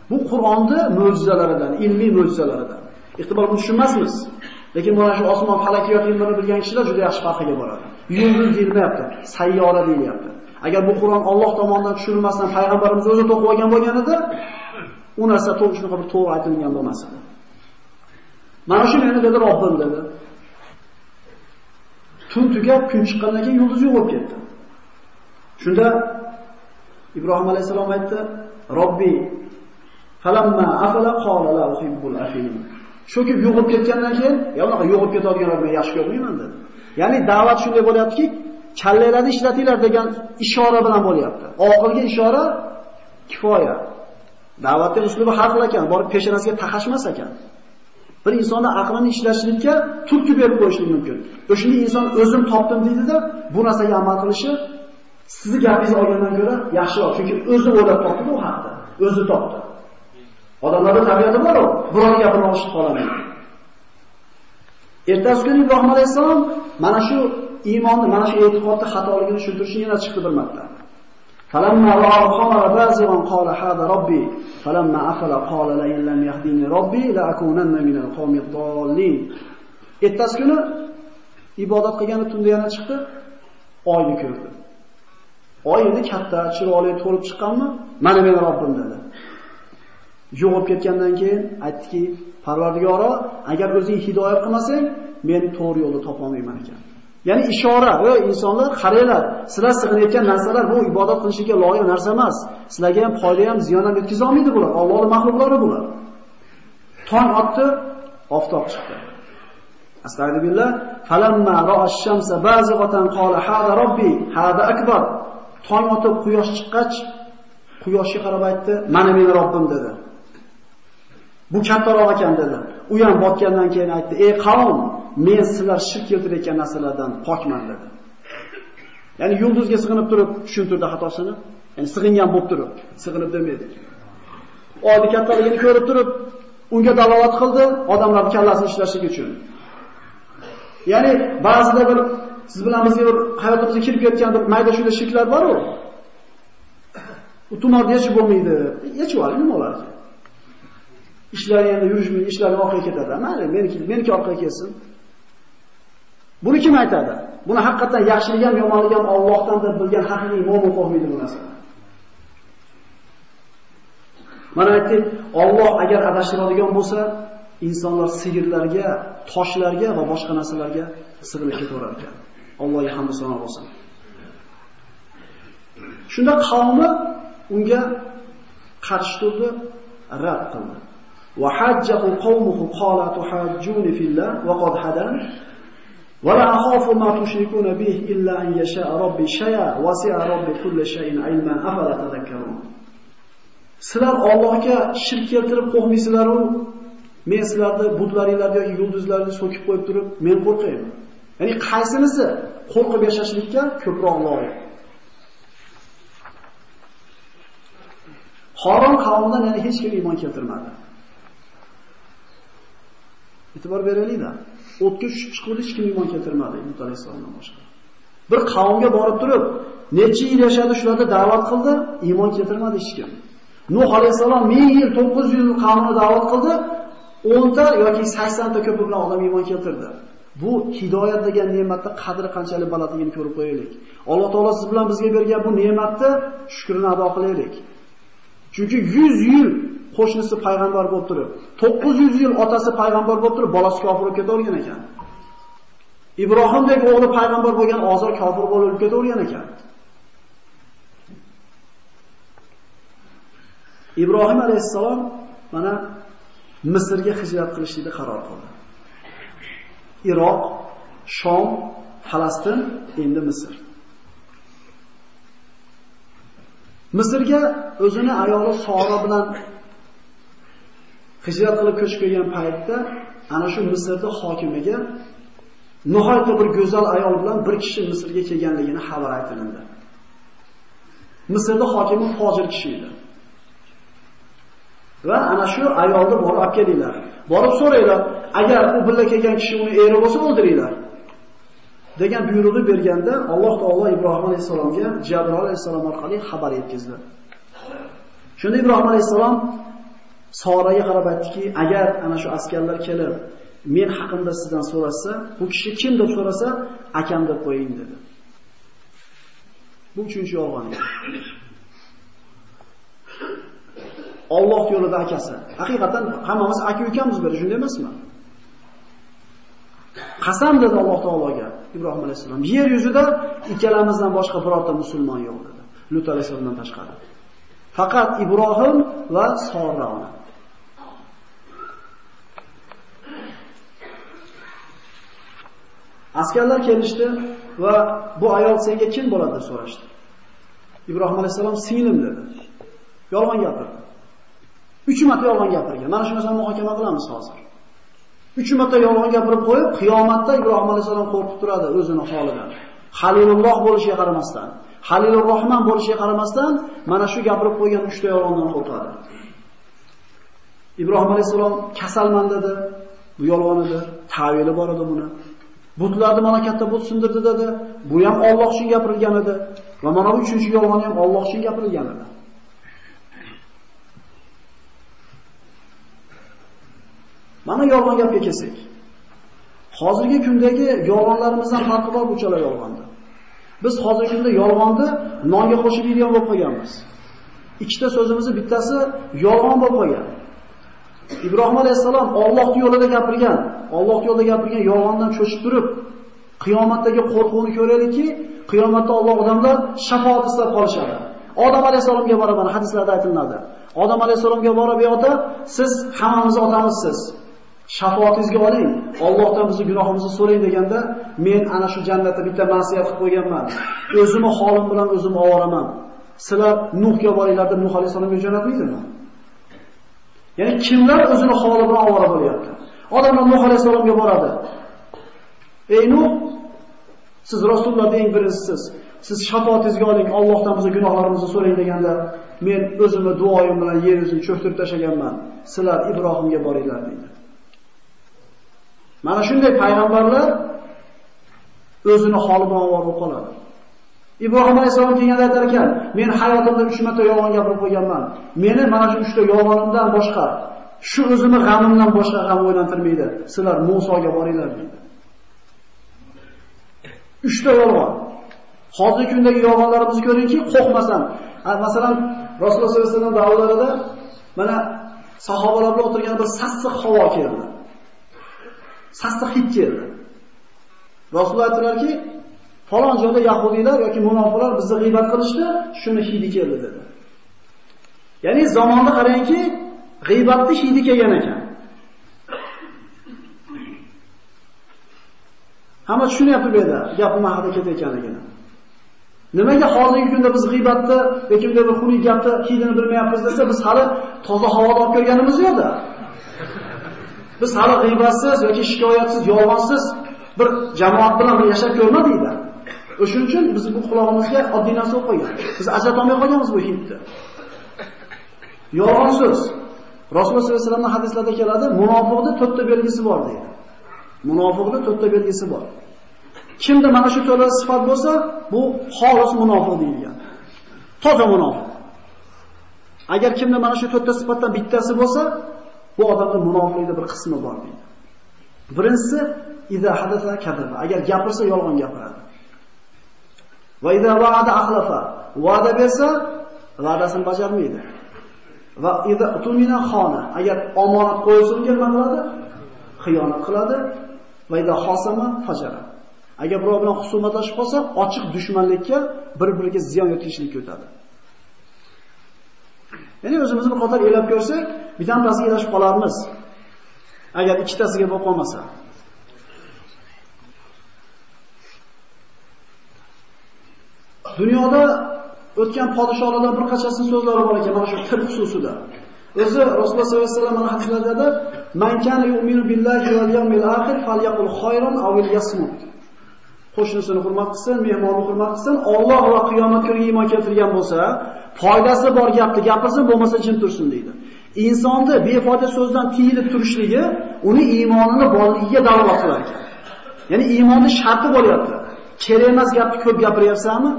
Bu Qur'onni mo'jizalaridan, ilmiy mo'jizalaridan. Ehtimol buni tushunmasmiz. Lekin mana shu osmon falakiyot ilmini bilgan kishilar juda yaxshi farqiga boradi. Yulduz deyilmayapti, sayyora deyilyapti. Agar bu Qur'on Alloh tomonidan tushirilmasdan payg'ambarimiz o'zi to'qib olgan bo'lganida, u narsa to'g'ri shunaqa bir to'g'ri aytilgan bo'lmas edi. Mana shu meni dedi Robbim dedi. Tun tugab kun chiqqandan keyin yulduz yo'q bo'lib ketdi. Shunda Ibrohim alayhisalom aytdi: "Robbi falamma afala qala la uhibbul afilin." Shu yo'qib ketgandan keyin, "Ya unaqa yo'qib ketadiganlar bilan yaxshi ko'rmayman" dedi. Ya'ni da'vat shunday bo'lyaptiki, kallanglarni ishlatinglar degan ishora bilan bo'lyapti. Oxirgi ishora kifoya. Da'vatning uslubi har xil ekan, borib peshonasiga taqashmas ekan. Bir insonni aqlini ishlashlikka turtki berib qo'yishlik mumkin. O'shanda inson o'zim topdim deydi-da, bu narsaga amal qilishi sizni gapingizni olgandan ko'ra yaxshiroq, chunki o'zi o'ylab topdi bu haqda, o'zi topdi. Odamlarda tabiati bor-ku, birovning gapini olishib qolamaydi. Ertasi kuni Ibrohim alayhisalom mana shu iymonni, mana shu e'tiqodni xatoligini tushuntirishni yana chiqdi bir marta. فلما رأى القمر بازغا قال هذا ربي فلما أفل قال لئن لم يهديني ربي لأكونن من القوم الضالين ertasi kuni ibodat qilgani tunda yana chiqdi oyni ko'rdi Oy endi katta chiroyli to'lib chiqqanmi mana men robbim dedi yo'qolib ketgandan keyin aytdiki parvardigoro agar o'zing hidoyat qilmasang men to'g'ri yo'lni topolmayman ekan Ya'ni ishora, ey insonlar, qaranglar, sizlar sig'inayotgan narsalar bu ibodat qilishga loyiq narsa emas. Sizlarga ham foyda ham ziyon ham yetkaza olmaydi bular. Allohning mahluqlari bular. Tong otdi, oftob chiqdi. Astagfirullah. Falamma ra'a ash-shamsa bazighatan qala hada robbi, hada akbar. Tong otib quyosh chiqqach, quyoshga qarab aytdi, "Mana meni Robbim" dedi. Bu kattaroq ekan dedi. U ham botgandan keyin aytdi: "Ey qavm, men sizlar shirk keltirayotgan narsalardan pokman" dedi. Ya'ni yulduzga sig'inib turib tushuntirdi xatosini. Ya'ni sig'ingan bo'lib turib, sig'inib demaydi Oyni kattaligini ko'rib turib, unga dalolat qildi, odamlarni kallasini ishlashlik uchun. Ya'ni ba'zida bir siz bilan bizga hayotimizga kirib ketgan bir mayda shunda shirklar bor-ku. U tumorni yechib bo'lmaydi. Yechib oling nima bo'ladi? Ishlari endi yurishmaydi, ishlar orqaga ketadi. Mayli, meniki, meniki orqaga kelsin. Buni kim aytadi? Buni haqiqatan yaxshilik ham, yomonlik ham Allohdan deb bilgan haqiqiy mo'min qo'rqmaydi bu narsa. Mana aytdik, Alloh agar adashtiradigan bo'lsa, insonlar sigirlarga, toshlarga va boshqa narsalarga sig'inib ketaverar ekan. Allohga hamd sano bo'lsin. Shunda qavmi unga qarshi turdi, rad qildi. Wa hajjahu qawmuhu qala tuhajjuni fillah va qad hadan va la akhafu ma tushrikuna bihi illa an yasha rabbi shay'a wasi'a rabbi kulli shay'in ilman afala tadhakkarun. Sizlar Allohga shirk keltirib qo'ymaysizlar-ku? Men sizlarni butlaringlarni yoki yulduzlarni so'kib qo'yib turib, men qo'rqayman. Ya'ni qaysinisi qo'rqib yashashlikka ko'proq loyiq? Xoron qavmidan yana hech kim iymon keltirmadi. E'tibor beraylik-da. O'tga chiqib hech kim iymon keltirmadi Ibn alayhisolamdan boshqa. Bir qavmga borib turib, necha yil yashadi, shularda da'vat qildi, iymon keltirmadi hech kim. Nuh alayhisalom 1000 yil, 900 yil qavmini da'vat qildi, 10 ta yoki 80 ta ko'p bilan odam iymon keltirdi. Bu hidoyat degan ne'matni qadri qanchalik balandligini ko'rib qo'yaylik. Alloh taolo siz bilan bizga bergan bu ne'matni shukrini ado qilaylik. Chunki 100 yil qo'shnisi payg'ambar bo'lib turib, 900 yil otasi payg'ambar bo'lib turib, bolasi kofir bo'lib ketavergan ekan. Ibrohimdek o'g'li payg'ambar bo'lgan Ozor kofir bo'lib o'lib ketavergan ekan. Ibrohim alayhissalom mana Misrga hijrat qilishlikni qaror qildi. Iroq, Shom, Falastin, endi Misr. Misrga o'zini ayoli Sora bilan hijrat qilib ko'chib kelgan paytda ana shu Misrda hokimiga nihoyatda bir go'zal ayol bilan bir kishi Misrga kelganligini xabar aytilindi. Misrda hokimi fojir kishi edi. Va ana shu ayolni borib olib kelinglar. Borib so'raylar, agar u bilan kelgan kishi uni eri bo'lsa o'ldiringlar. degan buyruqni berganda Alloh taolo Ibrohim alayhisalomga Jabroil alayhisalom orqali xabar yetkazdi. Shunda Ibrohim alayhisalom Soraga qarab aytdiki, agar ana shu askarlar kelib, men haqimda sizdan so'rasa, bu kishi kim deb so'rasa, akam deb qo'ying dedi. Bu uchinchi yolg'on. Alloh yo'lida akasi. Haqiqatan hammamiz aka-ukamiz bir, shunday emasmi? Qasam dedi Alloh taologa Ibrohim alayhisalom. Yer yuzida ikkalamizdan boshqa birorta musulmon yo'q dedi. Lut alayhisalomdan tashqari. Faqat Ibrohim va Sora ona. Askarlar kelishdi va bu ayol senga kim bo'ladi deb so'rashdi. Ibrohim alayhisalom singlim dedi. Yolg'on gapirdi. 3 marta yolg'on gapirgan. Mana shu narsani muhokama qilamiz hozir. 3 marta yolg'on gapirib qo'yib, qiyomatda Ibrohim alayhisalom qo'rqib turadi o'zini holidan. Halilulloh bo'lishiga qaramasdan, Halilur Rahman bo'lishiga qaramasdan, mana shu gapirib qo'ygan 3 ta yolg'ondan qo'rqadi. Ibrohim alayhisalom kasalman dedi. Bu yolg'on edi, ta'vili bor edi buni. Butlarni mana katta but sindirdi dedi. Bu ham Alloh uchun gapirilgan edi. Va mana bu uchinchi yolg'on ham Alloh uchun gapirilgan edi. Mana yolg'on gapga kelsak. Hozirgi kundagi yolg'onlarimizdan farqi bor buchalar yolg'onda. Biz hozirgi kunda yolg'onni nonga qo'shib yeydigan bo'lib qolganmiz. Ikkita so'zimizni bittasi yolg'on bo'lib qolgan. Ibrohim alayhisalom Alloh yo'lida gapirgan, Alloh yo'lida gapirgan yolg'ondan cho'chib turib, qiyomatdagi qo'rquvni ko'raylikki, qiyomatda Alloh odamlar shafoat istab qolishadi. Odam alayhisalomga borib, hadislarda aytiladi. Odam alayhisalomga borib, "Ey ota, siz hammamiz otamizsiz. Shafoatingizga oling, Allohdan bizni gunohimizni so'rang" deganda, "Men ana shu jannatda bitta ma'siyat qilib qo'yganman. O'zimni holim bilan o'zim ovoraman. Sizlar Nuhga boringlar" Nuh alayhisalomga jo'natmaydimi? Ya'ni kimlar o'zini holi bilan ovora bo'lyapti? Odamlar Nuh alayhisalomga boradi. Ey Nuh, siz rasullarning eng birinchisiz. Siz shafoatingizga oling, Allohdan bizning gunohlarimizni so'rang deganda, men o'zimni duoyim bilan yer yuzini cho'ktirib tashlaganman. Sizlar Ibrohimga boringlar deydi. Mana shunday payg'ambarlar o'zini holi bilan ovora qoladi. Ibrohim alayhisalom kelganda aytar ekan, men hayotimda 3 marta yolg'on gapirib qo'yganman. Meni mana shu 3 ta yolg'onimdan boshqa, shu o'zimni g'amimdan boshqa g'am o'ylantirmaydi. Sizlar Musoga boringlar dedi. 3 ta yolg'on. Hozirgi kundagi yolg'onlarimizni ko'ringki, qo'rqmasam. Masalan, Rasululloh sollallohu alayhi vasallam davrlarida mana sahobalar bilan o'tirgan bir sassiq havo keldi. Sassiq hid keldi. Rasululloh aytdilarki, falon joyda yahudiylar yoki munofiqlar bizni g'ibat qilishdi, shuni hidi keldi dedi. Ya'ni zamonda qarangki, g'ibatni hidi kelgan ekan. Hamma tushunyapti bu yerda, gapni haqida ketayotganligini. Nimaga hozirgi kunda biz g'ibatni yoki bir xunuk gapni hidini bilmayapmiz desa, biz hali toza havoda olib ko'rganimiz yo'qda. Biz hali g'iybatsiz yoki shikoyatsiz, yolg'onsiz bir jamoat bilan yashab ko'rmadikda. O'shuning uchun biz bu qulog'imizga oddiy narsa qo'ygan. Biz ajratolmay qolganmiz bu hidni. Yolg'on so'z. Rasululloh sollallohu alayhi vasallamning hadislarida keladi, munofiqda to'rtta belgisi bor deydi. Munofiqda to'rtta belgisi bor. Kimda mana shu to'rtta sifat bo'lsa, bu xolis munofiq deyilgan. Toza munofiq. Agar kimda mana shu to'rtta sifatdan bittasi bo'lsa, bu odamda munofiqlikda bir qismi bor deydi. Birinchisi idza hadatha kadaba. Agar gapirsa yolg'on gapiradi. Va idza va'ada axlafa. Va'da bersa, va'dasini bajarmaydi. Va idza tumina xona, agar omonat qo'yilsa nima qiladi? Xiyonat qiladi. Va idza xosama fajara. Agar birov bilan husumatlashib qolsa, ochiq dushmanlikka, bir-biriga ziyon yetkazishlikka o'tadi. Ya'ni o'zimizni qator elab ko'rsak, bitta bittasiga elashib qolarmiz. Agar ikkitasiga bo'lib qolmasa. Dunyoda o'tgan podshohlardan bir qanchasining so'zlari bor ekan mana shu til xususida. O'zi Rasululloh sollallohu alayhi vasallam mana hadislarda "Man kana yu'minu billahi wal yawmil akhir falyaqul khayran aw yasmut." Qo'shnisini hurmat qilsin, mehmonni hurmat qilsin, Alloh va qiyomat kuniga iymon keltirgan bo'lsa, foydasi bor gapni gapirsin, bo'lmasa jim tursin deydi. Insonni befoyda so'zdan tiyilib turishligi uni iymonini borligiga dalolat qilar ekan. Ya'ni iymonni sharti bo'lyapti. Kerak emas gapni ko'p gapiryapsanmi?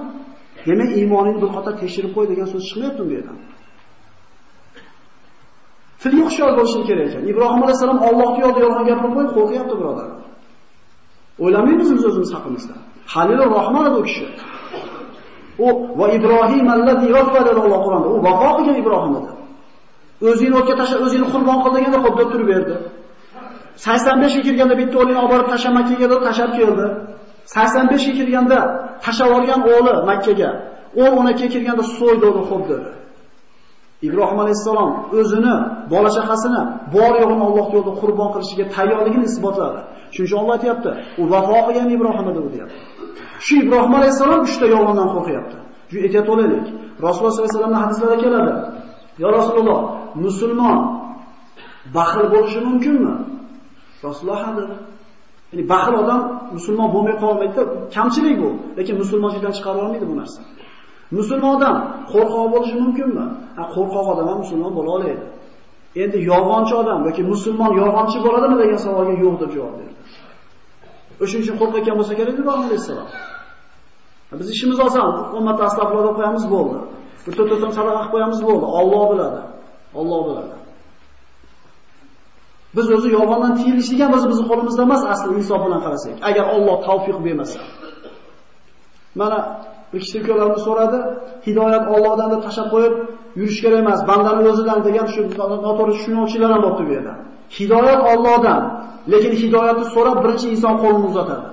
Demak, iymoningni bir qator tekshirib qo'y degan so'z chiqmayapti bu yerdan. Tilga hushyor bo'lishi kerak ekan. Ibrohim alayhisalom Allohga yo'lda yolg'on gapirib qo'yib, qo'rqyapti birodar. O'ylamaymiz biz o'zimiz haqimizda. Halilur Rahmon edi u kishi. U va Ibrohim allazi vaffada Alloh Qur'onda. U vafo qilgan Ibrohim edi. O'zini o'tga tashlab, o'zini qurbon qil deganda xuddi turib berdi. 85 ga kirganda bitta o'g'lini olib borib Tashamakkaga deb tashab keldi. 85 ga kirganda tashab olgan o'g'li Makkaga 10-12 ga kirganda so'ydi uni xuddi. Ibrohim alayhisalom o'zini, bola chaqasini bor yo'g'ini Alloh yo'lida qurbon qilishiga tayyorligini isbotladi. Shuning uchun Alloh aytayapti, u vafo qilgan Ibrohim edi deyapti. Shu Ibrohim alayhisalom uchta yolg'ondan qo'rqyapti. Shu ehtiyot bo'laylik. Rasululloh sollallohu alayhi vasallamning hadislarida keladi. Ya Rasululloh, musulmon baxil bo'lishi mumkinmi? Rasululloh ha. Ya'ni baxil odam musulmon bo'lmay qolmaydi, kamchilik bu, lekin musulmonchilikdan chiqarib olmaydi bu narsa. Musulmon odam qo'rqoq bo'lishi mumkinmi? Ha, qo'rqoq odam ham musulmon bo'la oladi. Endi yolg'onchi odam yoki musulmon yolg'onchi bo'ladimi degan savolga yo'q deb javob berdi. O'shuning uchun qo'rqayotgan bo'lsa kerak deb alayhissalom. Biz ishimiz oson, ummat astag'firulloh deb qo'yamiz bo'ldi. Bir to'rtta sadaqa qilib qo'yamiz bo'ldi. Alloh biladi. Alloh biladi. Biz o'zi yolg'ondan tiyilishlik ham o'zi bizning qo'limizda emas, asli insof bilan qarasak. Agar Alloh tavfiq bermasa. Mana bir kishi ukalarni so'radi, hidoyat Allohdan deb tashab qo'yib yurish kerak emas, bandani o'zidan degan shu noto'g'ri tushunuvchilar ham bor bu yerda. Hidoyat Allohdan, lekin hidoyatni so'rab birinchi inson qo'lini uzatadi.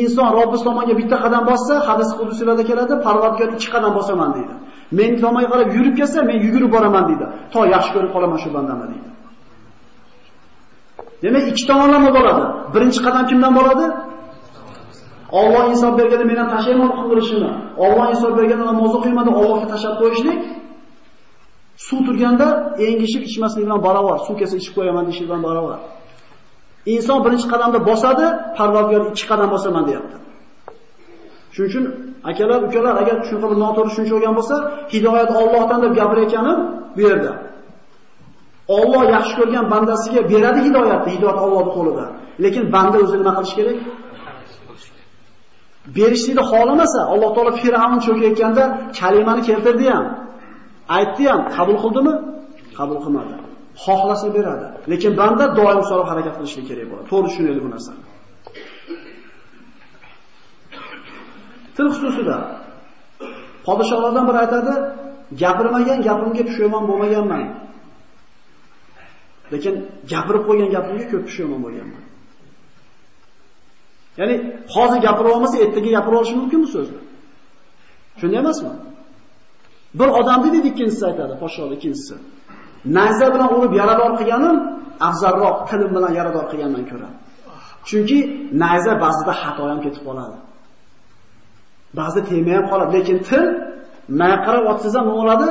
Inson Robbis tomonga bitta qadam bossa, hadis quduslarda keladi, Parvardigor ikki qadam bosaman deydi. Men tomonga qarab yurib kelsa, men yugurib boraman deydi. To yaxshi ko'rib qolaman shu bandamni deydi. Demak, ikki tomonlama bo'ladi. Birinchi qadam kimdan bo'ladi? Alloh insof berganda men ham tashlayman qilishini. Alloh insof berganda namoz o'qiymadi, Allohga tashab qo'yishlik suv turganda engishib ichmaslik bilan barobar, suv kelsa ichib qo'yaman deyish bilan barobar. Inson birinchi qadamda bosadi, Parvardigor ikki qadam bosaman deyapti. Shuning uchun akalar, ukalar agar shunaqa bir noto'g'ri tushuncha olgan bo'lsa, hidoyat Allohdan deb gapirayotganim bu yerda. Alloh yaxshi ko'rgan bandasiga beradi hidoyatni, hidoyat Allohning qo'lida. Lekin banda o'zi nima qilish kerak? Berishlikni xohlamasa, Alloh taolo Fir'avn cho'kayotganda kalimani keltirdi ham, aytdi ham, qabul qildimi? Qabul qilmadi. Xohlasa beradi. Lekin banda doim so'rab harakat qilishi kerak bo'ladi. To'g'ri tushunaylik bu narsani. Til xususida podshohlardan biri aytadi, gapirmagan gapimga pushaymon bo'lmaganman. Lekin gapirib qo'ygan gapimga ko'p pushaymon bo'lganman. Ya'ni hozir gapirib olmasa, ertaga gapirib olishi mumkin bu so'zni. Shunday emasmi? Bir odamni dedi ikkinchisi aytadi, podshohlar ikkinchisi. Nayza bilan urib yarador qilganim afzalroq tilim bilan yarador qilgandan ko'ra. Chunki nayza ba'zida xato ham ketib qoladi. Ba'zida tegmay ham qoladi, lekin til mayqarab otsangiz ham nima bo'ladi?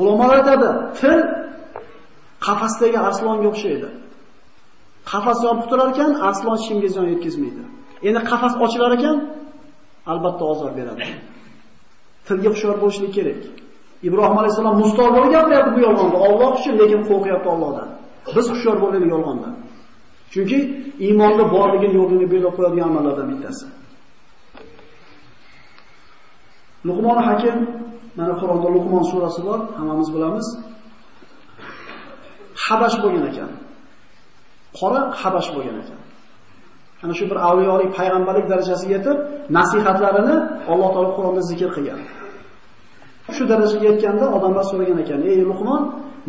Ulamolar aytadi, til qafasdagi arslonga o'xshaydi. Qafas yopib turar ekan, arslon shimga ziyon yetkazmaydi. Endi qafas ochilar ekan, albatta ozor beradi. Tilga hushyor bo'lishlik kerak. Ibrohim alayhisalom mustoq bo'lib gapiryapti bu yolg'onda. Alloh uchun, lekin qo'rqyapti Allohdan. Biz hushyor bo'laylik yolg'ondan. Chunki iymonda borligini yo'qligini belgilab qo'yadigan amallardan bittasi. Luqmon hakim mana Qur'onda Luqmon surasi bor, hammamiz bilamiz. Habash bo'lgan ekan. Qora Habash bo'lgan ekan. ana shu bir avliyolik, payg'ambarlik darajasiga yetib, nasihatlarini Alloh taolo Qur'onda zikr qilgan. Shu darajaga yetganda odamlar so'ragan ekan: "Ey Luqmon,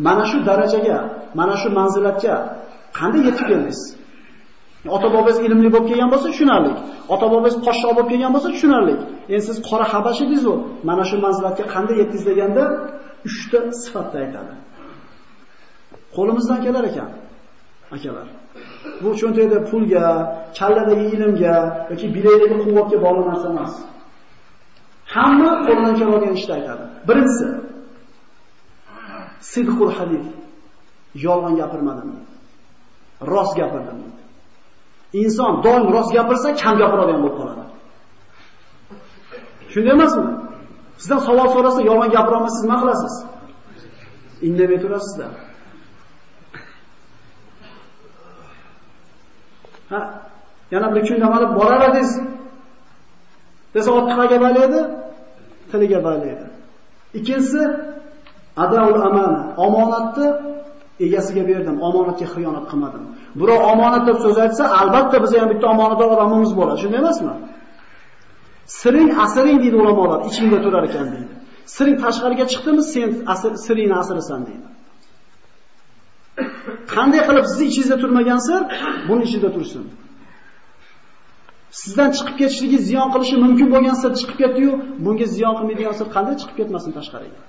mana shu darajaga, mana shu manzilatga qanday yetib keldingiz?" Ota bobongiz ilmli bo'lib kelgan bo'lsa tushunarli. Ota bobongiz poshsho bo'lib kelgan bo'lsa tushunarli. Endi siz qora habash edingiz-ku, mana shu manzilatga qanday yetdingiz deganda 3 ta sifatni aytadi. Qo'limizdan kelar ekan, akalar. Bu cho'ntakda pulga, kalladagi ilmga yoki bilakdagi quvvatga bog'liq narsa emas. Hamma qo'ldan keladigan ishni aytadi. Birinchisi sidqul hadis. Yolg'on gapirmadim. Rost gapirdim. Inson doim rost gapirsa, kam gapiradigan bo'lib qoladi. Shunday emasmi? Sizdan savol so'rasa, yolg'on gapira olmasangiz nima qilasiz? Indamay turasizlar. Ha, yana bir kun amalib borar edingiz. Desa otni balaydi? Tiliga balaydi. Ikkinchisi adaul amana, omonatni egasiga berdim, omonatga xiyonat qilmadim. Birov omonat deb so'z aytsa, albatta biz ham bitta omonatdor odamimiz bo'ladi, shunday emasmi? Siring asiring deydi ulamolar, ichingda turar ekan deydi. Siring tashqariga chiqdimi, sen siringni asirasan deydi. Qanday qilib sizni ichingizda turmagan sir, buni ichida tursin. Sizdan chiqib ketishligi ziyon qilishi mumkin bo'lgansa chiqib ketdi-yu, bunga ziyon qilmaydigan sir qanday chiqib ketmasin tashqariga?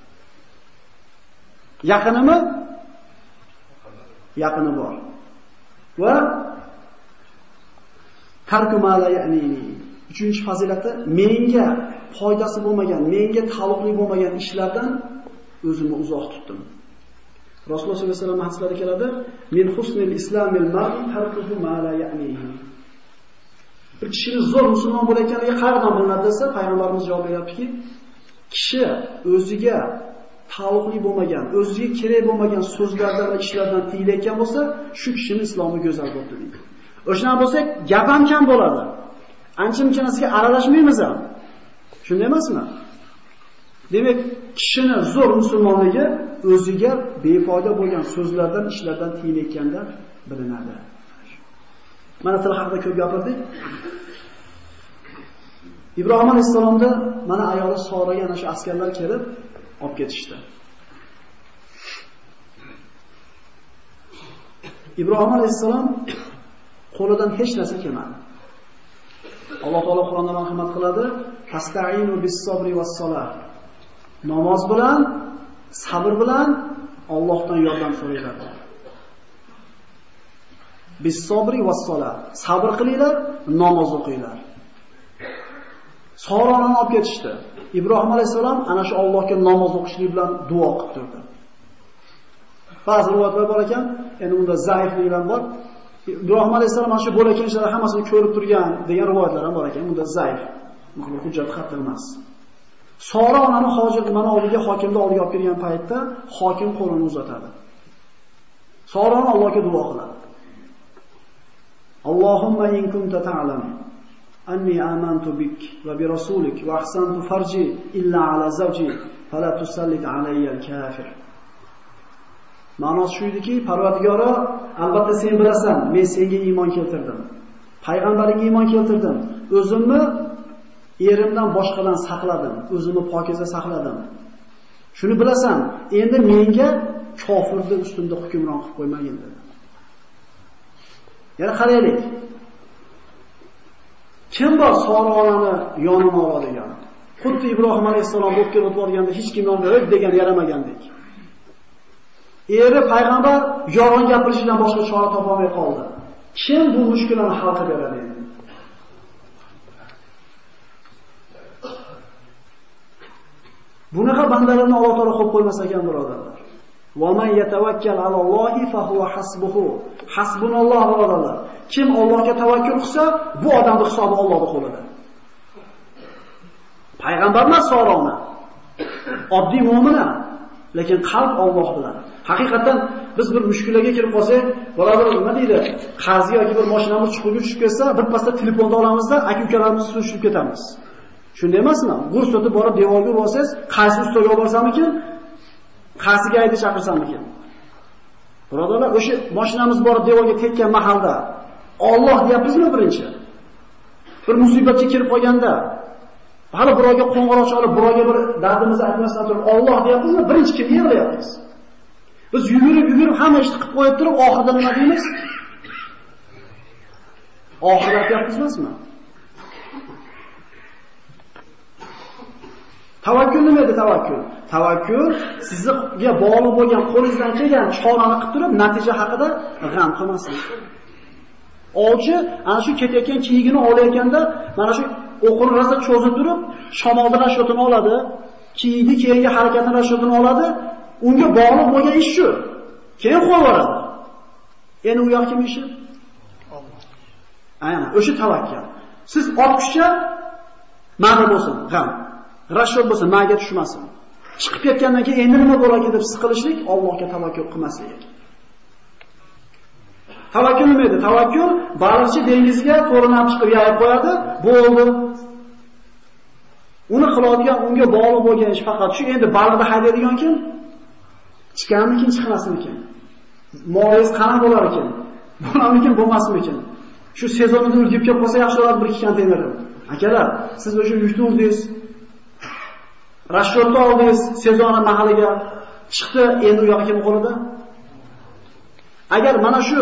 Yaqinimi? Yaqini bor. Va tarkumala ya'ni ya'nini. Uchinchi fazilati menga foydasi bo'lmagan, menga taalluqli bo'lmagan ishlardan o'zimni uzoq tutdim. Rasululloh sollallohu alayhi vasallam hadislarida keladi, "Min husnil islamil mar'i tarkuhu ma la ya'nihi." Bir kishini zo'r musulmon bo'layotganiga qayerdan bilinadi desa, payg'ambarimiz javob beryaptiki, kishi o'ziga taalluqli bo'lmagan, o'ziga kerak bo'lmagan so'zlardan va ishlardan tiyilayotgan bo'lsa, shu kishini islomi go'zal bo'ldi deydi. O'shanaqa bo'lsa, gap ham kam bo'ladi. Ancha-muncha narsaga aralashmaymiz ham. Shunday emasmi? Demak, kishini zo'r musulmonligi o'ziga befoyda bo'lgan so'zlardan, ishlardan tiyilayotganda bilinadi. Mana til haqida ko'p gapirdik. Ibrohim alayhisalomda mana ayoli Soraga ana shu askarlar kelib olib ketishdi. Ibrohim alayhisalom qo'lidan hech narsa kelmadi. Alloh taolo Qur'onda marhamat qiladi: "Fasta'inu bis-sabri was-salah." Namoz bilan, sabr bilan Allohdan yordam so'raylar. Bis-sabri was-salah. Sabr qilinglar, namoz o'qinglar. Soroni olib ketishdi. Ibrohim alayhisalom ana shu Allohga namoz o'qishlik bilan duo qilib turdi. Ba'zi rivoyatlar bor ekan, endi unda zaifliklar bor. Ibrohim alayhisalom mana shu bo'layotgan ishlarni hammasini ko'rib turgan degan rivoyatlar ham bor ekan. Unda zaif. Muhim hujjat xatda emas. Sora onani hojir mana oldiga hokimni oldiga olib kelgan paytda hokim qo'lini uzatadi. Soroni Allohga duo qiladi. Allohumma in kunta ta'lam anni amantu bik va bi rasulik va ahsantu farji illa ala zawji fala tusallit alayya al-kafir. Ma'nosi shu ediki, Parvardigoro, albatta sen bilasan, men senga iymon keltirdim. Payg'ambaringga iymon keltirdim. O'zimni erimdan boshqadan saqladim, o'zimni pokiza saqladim. Shuni bilasan, endi menga kofirni ustimda hukmron qilib qo'ymagin dedi. Yana qaraylik. Kim bor Sorolani yonini oladigan? Xuddi Ibrohim alayhisalom bo'lib kelib o'tganda hech kim yonida yo'q degan yaramagandek. Eri payg'ambar yolg'on gapirishidan boshqa chora topa olmay qoldi. Kim bu mushkulani hal qilib beradi endi? Bunaqa bandalarni Alloh taolo qo'yib qo'ymas ekan, birodarlar. Va man yatawakkal alallohi fa huwa hasbuhu. Hasbunalloh birodarlar. Kim Allohga tavakkul qilsa, bu odamning hisobi Allohning qo'lida. Payg'ambar emas Sorona. Oddiy mu'mina, lekin qalb Alloh bilan. Haqiqatan biz bir mushkulaga kirib qolsak, birodar nima deydi? Qarzi yoki bir mashinamiz chuqurga tushib ketsa, bir pasda telefonda olamizda aka-ukalarimizni surishib ketamiz. Shunday emasmi? Gurs o'tib borib devorga urib olsangiz, qaysi ustoga olib borsammikin? Qaysiga aytib chaqirsammikin? Birodarlar, o'sha mashinamiz borib devorga tekkan mahalda Alloh deyapmizmi birinchi? bir musibatga kirib qolganda, hali birovga qo'ng'iroq chalib, birovga bir dardimizni aytmasdan turib, Alloh deyapmizmi? Birinchi kim yig'layapmiz? Biz yugurib, yugurib hamma ishni qilib qo'yib turib, oxirida nima deymiz? Oxirat aytyapmizmi? Tavakkul nima edi tavakkul? Tavakkul sizga bog'liq bo'lgan qo'lingizdan kelgan chorani qilib turib, natija haqida g'am qilmaslik. Ovchi ana shu ketayotgan kiyigini olayotganda, mana shu o'qini rosa cho'zib turib, shamolda rashyotini oladi, kiyikni keyingi harakatini rashyotini oladi, unga bog'liq bo'lgan ish shu. Keyin qo'yib Endi u yoq kim ishi? Aynan, o'sha tavakkal. Siz otqushcha mag'rur bo'lsin, g'am. Rashod bo'lsa, maga tushmasin. Chiqib ketgandan keyin endi nima bo'ladi deb siqilishlik Allohga tavakkul qilmaslik. Tavakkul nima edi? Tavakkul baliqchi dengizga to'rinab chiqib yayib qo'yadi, bo'ldi. Uni qiladigan, unga bog'liq bo'lgan ish faqat shu. Endi baliqni haydaydigan kim? Chiqarmikin, chiqmasmikin? Moringiz qana bo'lar ekan? Bo'larmikin, bo'lmasmikin? Shu sezonida ulgib kelib qolsa bo'ladi bir ikki konteynerni. Akalar, siz o'sha yukni urdingiz, oldingiz sezona mahalliga chiqdi, endi u yoqqa kim qo'lida? Agar mana shu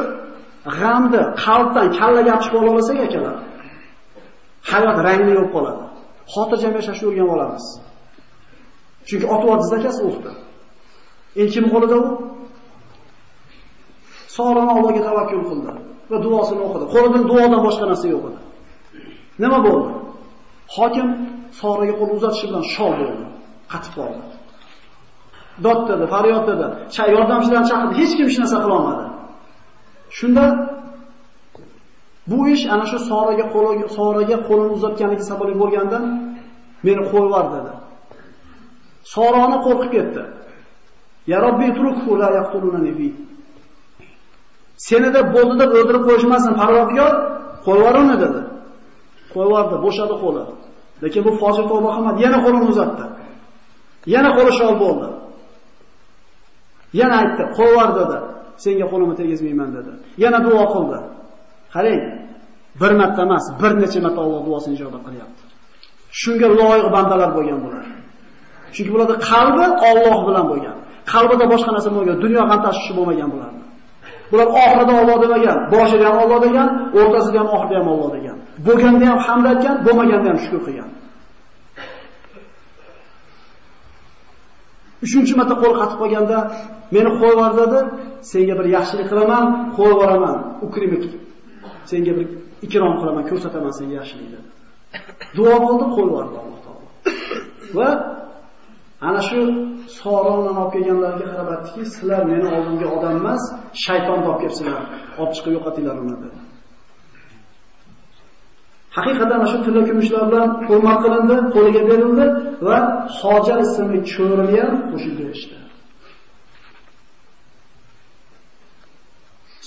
g'amni qalbdan kallaga olib chiqib olsak akalar, hayot rangi yo'q qoladi. Xotirjam yashashni o'rganib olamiz. Chunki otyapsiz akasi o'qdi. Endi kim qo'lida u? So'rani Allohga tavakkul qildi va duosini o'qidi. Qo'lida duodan boshqa narsa yo'q edi. Nima bo'ldi? Hokim Soraga qo'l uzatishi bilan shol bo'ldi. Qatib qoldi. Dod dedi, faryod dedi. Chay yordamchilarni chaqirdi, hech kim hech narsa qila olmadi. Shunda bu ish ana shu Soraga qo'liga Soraga qo'lini uzatganligi sababli bo'lgandan meni qo'yib dedi. Soroni qo'rqib ketdi. Ya Robbi turukhu la yaqtulunani fi. Seni deb bo'ldi o'ldirib qo'yishmasin, Parvardigor, qo'yib yuboruni dedi. Qo'yardi, bo'shadi qo'li. Lekin bu fojir tavba qilmadi, yana qo'lini uzatdi. Yana qo'li shol bo'ldi. Yana aytdi, "Qo'yvar" dedi. Senga qo'limni tegizmayman dedi. Yana duo qildi. Qarang, bir marta emas, bir necha marta Alloh duosini ijobat qilyapti. Shunga loyiq bandalar bo'lgan bular. Chunki bularda qalbi Alloh bilan bo'lgan. Qalbida boshqa narsa bo'lmagan, dunyo g'am tashvishi bo'lmagan bular. Bular oxirida Alloh demagan, boshida ham Alloh degan, o'rtasida ham oxirida ham Alloh degan. Bo'lganda ham hamd aytgan, bo'lmaganda ham shukr qilgan. Uchinchi marta qo'l qatib qolganda meni qo'yib yubor dedi, senga bir yaxshilik qilaman, qo'yib yuboraman, ukrimik. Senga bir ikrom qilaman, ko'rsataman senga yaxshilik dedi. Duo qildi, qo'yib yubordi Alloh taolo. Va ana shu Soroni olib kelganlarga qarab aytdiki, sizlar meni oldimga odam emas, shayton olib kelsinlar, Olib chiqib yo'qotinglar uni dedi. Haqiqatan shu tilla kumushlar bilan hurmat qilindi, qo'liga berildi va Hojar ismli cho'rini ham qo'shib berishdi.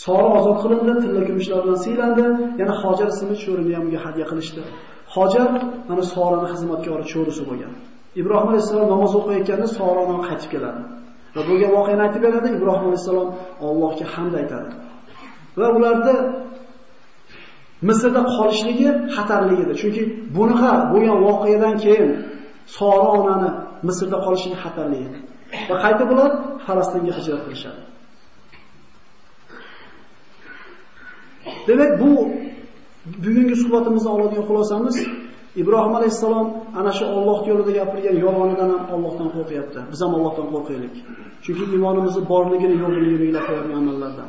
Sora ozod qilindi, tilla kumushlar bilan siylandi, yana Hojar ismli cho'rini ham unga hadya qilishdi. Hojar mana Soraning xizmatkori cho'risi bo'lgan. Ibrohim alayhisalom namoz o'qiyotganda Soradan qaytib keladi. Va bo'lgan voqeani aytib beradi, Ibrohim alayhisalom Allohga hamd aytadi. Va ularda Misrda qolishligi xatarligidir. Chunki bunaqa bo'lgan voqeadan keyin Sora onani Misrda qolishligi xatarli edi. Va qayta ular Falastinga hijrat qilishadi. Demak, bu bugungi suhbatimizdan oladigan xulosamiz Ibrohim alayhisalom ana shu Alloh yo'lida gapirgan yolg'onidan ham Allohdan qo'rqyapti. Biz ham Allohdan qo'rqaylik. Chunki iymonimizni borligini yo'lini yo'linglar qo'yadigan amallardan.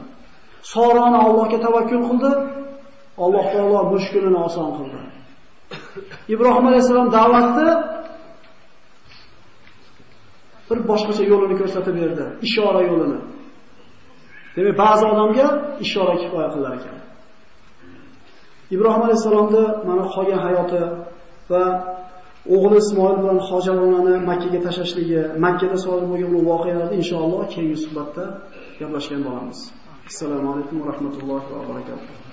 Sorona Allohga tavakkul qildi, Alloh taolo mushkulini oson qildi. Ibrohim alayhisalom da'vatni bir boshqacha yo'lini ko'rsatib berdi, ishora yo'lini. Demak, ba'zi odamga ishora kifoya qilar ekan. Ibrohim alayhisalomni mana qolgan hayoti va o'g'li Ismoil bilan Hojaronani Makka ga tashlashligi, Makka da sodir bo'lgan bu voqealarni inshaalloh keyingi suhbatda gaplashgan bo'lamiz. Assalomu alaykum va rahmatullohi va barakatuh.